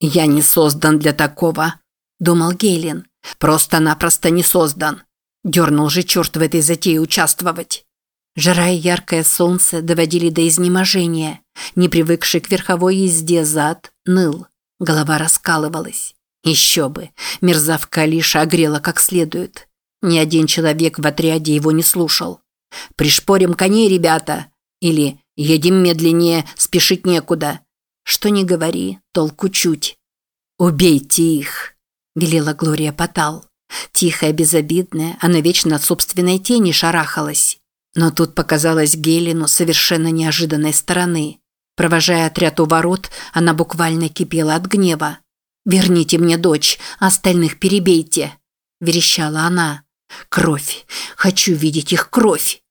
«Я не создан для такого», – думал Гейлин. «Просто-напросто не создан. Дернул же черт в этой затее участвовать». Жара и яркое солнце доводили до изнеможения. Не привыкший к верховой езде зад ныл. Голова раскалывалась. Еще бы, мерзавка Алиша огрела как следует. Ни один человек в отряде его не слушал. «Пришпорим коней, ребята!» Или «Едем медленнее, спешить некуда». Что ни говори, толку чуть. «Убейте их!» – велела Глория Потал. Тихая, безобидная, она вечно от собственной тени шарахалась. Но тут показалась Гелину совершенно неожиданной стороны. Провожая отряд у ворот, она буквально кипела от гнева. «Верните мне дочь, остальных перебейте!» – верещала она. «Кровь! Хочу видеть их кровь!»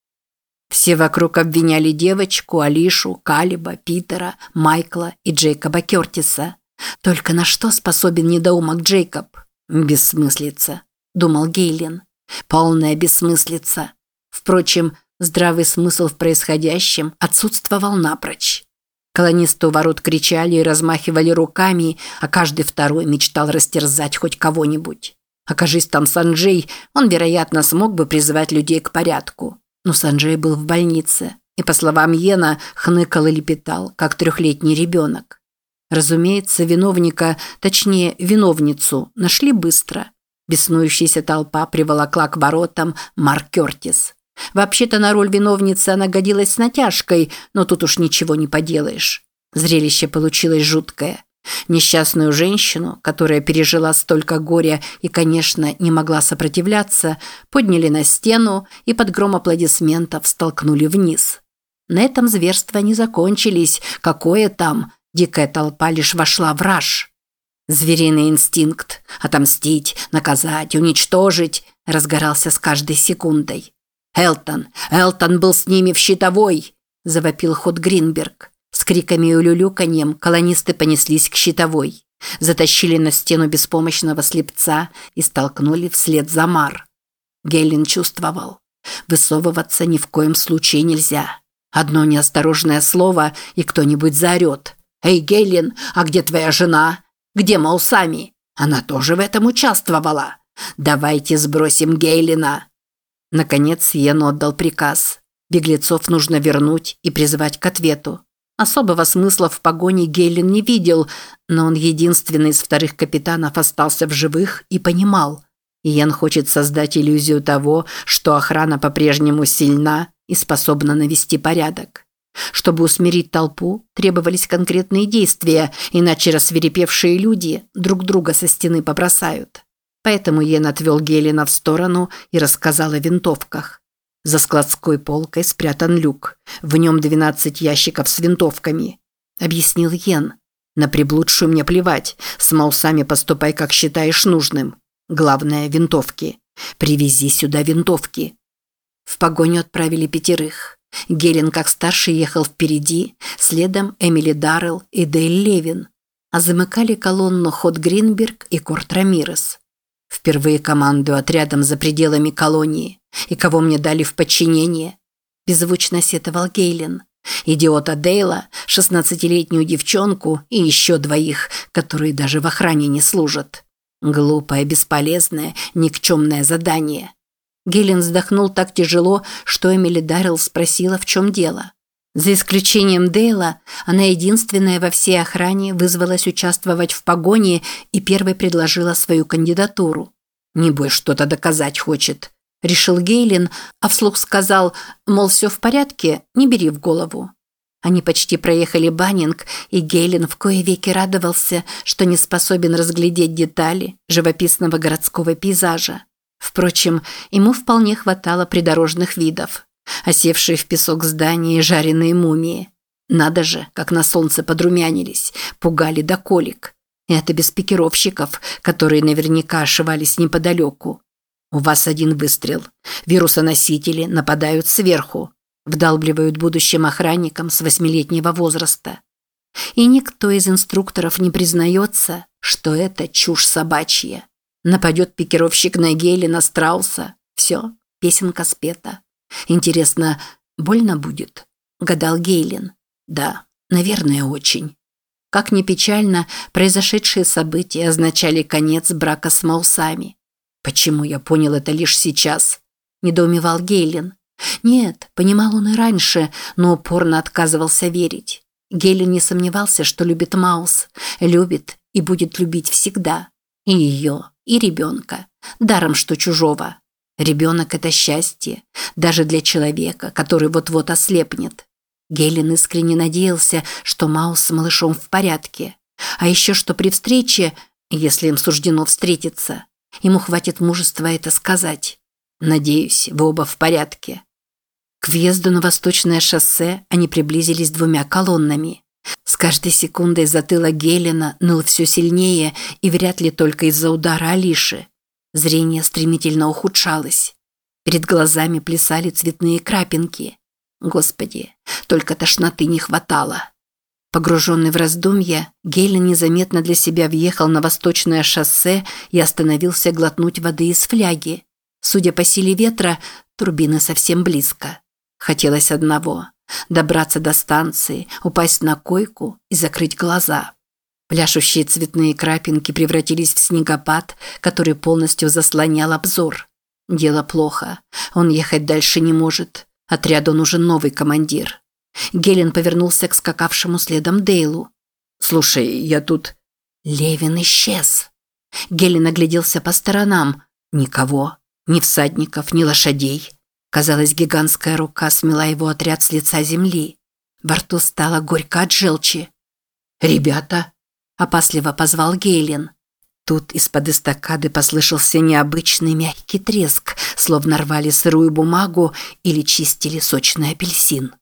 Все вокруг обвиняли девочку, Алишу, Калиба, Питера, Майкла и Джейкоба Кертиса. Только на что способен недоумок Джейкоб? Бессмыслица, думал Гейлин. Полная бессмыслица. Впрочем, здравый смысл в происходящем отсутствовал напрочь. Колонисты у ворот кричали и размахивали руками, а каждый второй мечтал растерзать хоть кого-нибудь. Окажись там Санджей, он, вероятно, смог бы призвать людей к порядку. Но Санджей был в больнице и, по словам Йена, хныкал и лепетал, как трехлетний ребенок. Разумеется, виновника, точнее, виновницу, нашли быстро. Беснующаяся толпа приволокла к воротам Марк Кертис. Вообще-то на роль виновницы она годилась с натяжкой, но тут уж ничего не поделаешь. Зрелище получилось жуткое. Несчастную женщину, которая пережила столько горя и, конечно, не могла сопротивляться, подняли на стену и под гром аплодисментов столкнули вниз. На этом зверства не закончились. Какое там? Дикая толпа лишь вошла в раж. Звериный инстинкт – отомстить, наказать, уничтожить – разгорался с каждой секундой. «Элтон! Элтон был с ними в щитовой!» – завопил ход Гринберг. Криками и улюлюканьем колонисты понеслись к щитовой. Затащили на стену беспомощного слепца и столкнули вслед за Мар. Гейлин чувствовал. Высовываться ни в коем случае нельзя. Одно неосторожное слово, и кто-нибудь заорет. «Эй, Гейлин, а где твоя жена? Где Маусами? Она тоже в этом участвовала. Давайте сбросим Гейлина». Наконец Йен отдал приказ. Беглецов нужно вернуть и призвать к ответу. Особого смысла в погоне Гейлин не видел, но он единственный из вторых капитанов остался в живых и понимал. Иен хочет создать иллюзию того, что охрана по-прежнему сильна и способна навести порядок. Чтобы усмирить толпу, требовались конкретные действия, иначе рассверепевшие люди друг друга со стены побросают. Поэтому Йен отвел Гелина в сторону и рассказал о винтовках. За складской полкой спрятан люк. В нем 12 ящиков с винтовками. Объяснил Йен. На приблудшую мне плевать. С маусами поступай, как считаешь нужным. Главное – винтовки. Привези сюда винтовки. В погоню отправили пятерых. Гелен, как старший, ехал впереди, следом Эмили Даррелл и Дейл Левин. А замыкали колонну Ход Гринберг и Корт Рамирес. Впервые командую отрядом за пределами колонии. И кого мне дали в подчинение? Беззвучно сетовал Гейлин. Идиота Дейла, шестнадцатилетнюю девчонку и еще двоих, которые даже в охране не служат. Глупое, бесполезное, никчемное задание. Гейлин вздохнул так тяжело, что Эмили Даррелл спросила, в чем дело. За исключением Дейла, она единственная во всей охране вызвалась участвовать в погоне и первой предложила свою кандидатуру. «Небось, что-то доказать хочет», – решил Гейлин, а вслух сказал, мол, все в порядке, не бери в голову. Они почти проехали Баннинг, и Гейлин в кое веки радовался, что не способен разглядеть детали живописного городского пейзажа. Впрочем, ему вполне хватало придорожных видов осевшие в песок здания и жареные мумии. Надо же, как на солнце подрумянились, пугали до колик. И это без пикировщиков, которые наверняка ошивались неподалеку. У вас один выстрел. Вирусоносители нападают сверху, вдалбливают будущим охранникам с восьмилетнего возраста. И никто из инструкторов не признается, что это чушь собачья. Нападет пикировщик на Гейли на Страуса. Все, песенка спета. Интересно, больно будет? Гадал Гейлин. Да, наверное, очень. Как ни печально, произошедшие события означали конец брака с Маусами. «Почему я понял это лишь сейчас?» – недоумевал Гейлин. Нет, понимал он и раньше, но упорно отказывался верить. Гейлин не сомневался, что любит Маус, любит и будет любить всегда. И ее, и ребенка. Даром, что чужого. Ребенок – это счастье, даже для человека, который вот-вот ослепнет. Гелен искренне надеялся, что Маус с малышом в порядке. А еще что при встрече, если им суждено встретиться, ему хватит мужества это сказать. «Надеюсь, вы оба в порядке». К въезду на восточное шоссе они приблизились двумя колоннами. С каждой секундой затылок Гелена ныл все сильнее и вряд ли только из-за удара Алиши. Зрение стремительно ухудшалось. Перед глазами плясали цветные крапинки. Господи, только тошноты не хватало. Погруженный в раздумья, Гейлен незаметно для себя въехал на восточное шоссе и остановился глотнуть воды из фляги. Судя по силе ветра, турбина совсем близко. Хотелось одного – добраться до станции, упасть на койку и закрыть глаза. Пляшущие цветные крапинки превратились в снегопад, который полностью заслонял обзор. Дело плохо. Он ехать дальше не может. Отряду нужен новый командир. Гелен повернулся к скакавшему следом Дейлу. «Слушай, я тут...» Левин исчез. Гелен огляделся по сторонам. Никого. Ни всадников, ни лошадей. Казалось, гигантская рука смела его отряд с лица земли. Во рту стало горько от желчи. «Ребята!» – опасливо позвал Гейлин. Тут из-под эстакады послышался необычный мягкий треск, словно рвали сырую бумагу или чистили сочный апельсин.